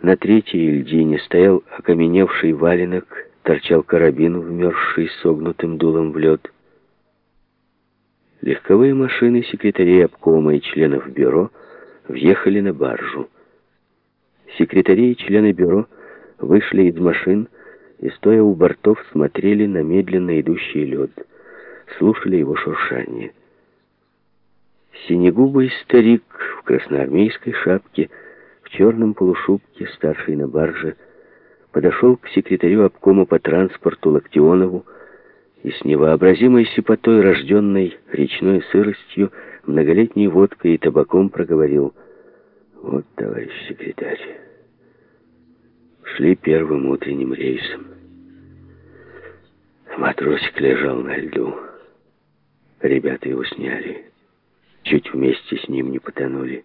На третьей льдине стоял окаменевший валенок, торчал карабин, вмерзший согнутым дулом в лед. Легковые машины секретарей обкома и членов бюро въехали на баржу. Секретари и члены бюро вышли из машин и, стоя у бортов, смотрели на медленно идущий лед, слушали его шуршание. Синегубый старик в красноармейской шапке, черном полушубке, старший на барже, подошел к секретарю обкома по транспорту Локтионову и с невообразимой сипотой, рожденной речной сыростью, многолетней водкой и табаком проговорил «Вот, товарищ секретарь, шли первым утренним рейсом. Матросик лежал на льду. Ребята его сняли. Чуть вместе с ним не потонули.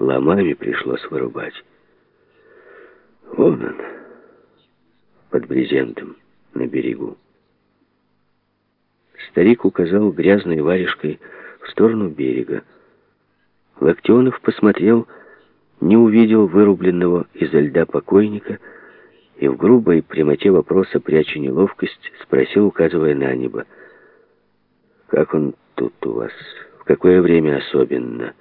Ломами пришлось вырубать. Вон он, под брезентом, на берегу. Старик указал грязной варежкой в сторону берега. Локтионов посмотрел, не увидел вырубленного изо льда покойника и в грубой прямоте вопроса, пряча неловкость, спросил, указывая на небо, «Как он тут у вас? В какое время особенно?»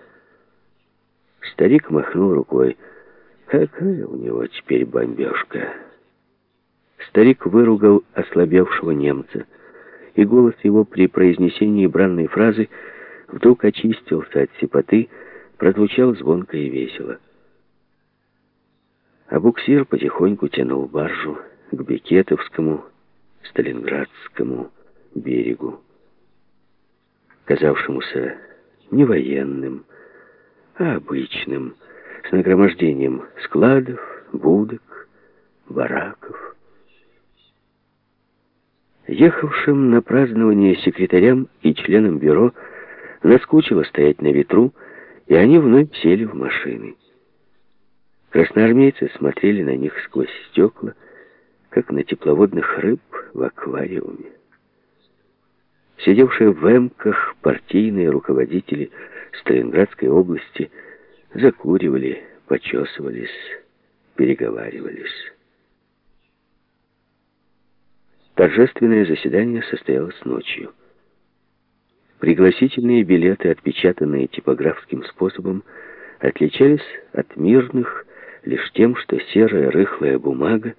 Старик махнул рукой. Какая у него теперь бомбежка? Старик выругал ослабевшего немца, и голос его при произнесении бранной фразы вдруг очистился от сипоты, прозвучал звонко и весело. А буксир потихоньку тянул баржу к Бекетовскому, Сталинградскому берегу, казавшемуся не военным, а обычным, с нагромождением складов, будок, бараков. Ехавшим на празднование секретарям и членам бюро наскучило стоять на ветру, и они вновь сели в машины. Красноармейцы смотрели на них сквозь стекла, как на тепловодных рыб в аквариуме. Сидевшие в эмках партийные руководители Сталинградской области – закуривали, почесывались, переговаривались. Торжественное заседание состоялось ночью. Пригласительные билеты, отпечатанные типографским способом, отличались от мирных лишь тем, что серая рыхлая бумага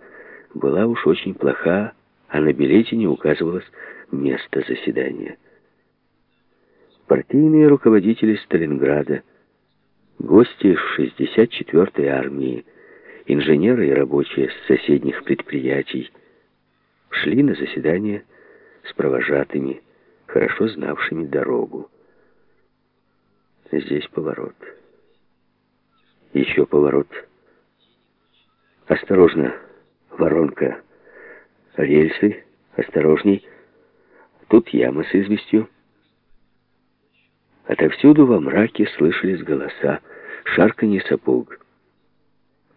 была уж очень плоха, а на билете не указывалось место заседания. Партийные руководители Сталинграда Гости из 64-й армии, инженеры и рабочие с соседних предприятий шли на заседание с провожатыми, хорошо знавшими дорогу. Здесь поворот. Еще поворот. Осторожно, воронка. Рельсы, осторожней. Тут яма с известью. Отовсюду во мраке слышались голоса, шарканье сапог.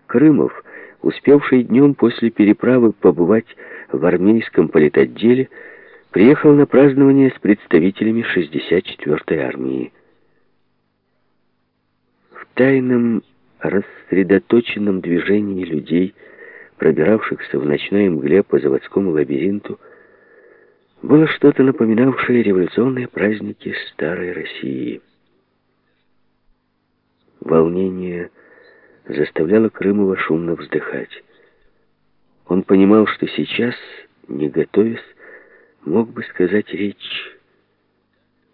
Крымов, успевший днем после переправы побывать в армейском политотделе, приехал на празднование с представителями 64-й армии. В тайном, рассредоточенном движении людей, пробиравшихся в ночной мгле по заводскому лабиринту, было что-то напоминавшее революционные праздники старой России. Волнение заставляло Крымова шумно вздыхать. Он понимал, что сейчас, не готовясь, мог бы сказать речь.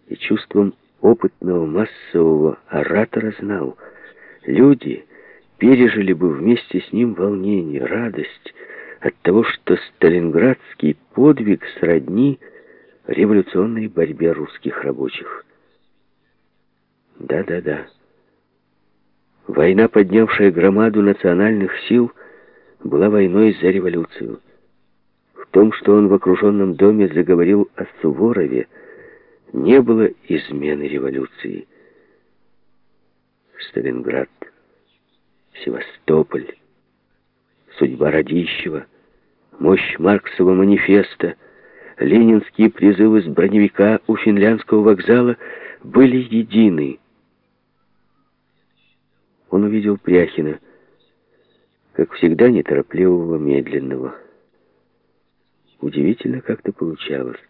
И чувством опытного массового оратора знал, люди пережили бы вместе с ним волнение, радость, от того, что сталинградский подвиг сродни революционной борьбе русских рабочих. Да-да-да. Война, поднявшая громаду национальных сил, была войной за революцию. В том, что он в окруженном доме заговорил о Суворове, не было измены революции. Сталинград, Севастополь, судьба Радищева, мощь Марксового манифеста, ленинские призывы с броневика у финляндского вокзала были едины. Он увидел Пряхина, как всегда, неторопливого, медленного. Удивительно как-то получалось.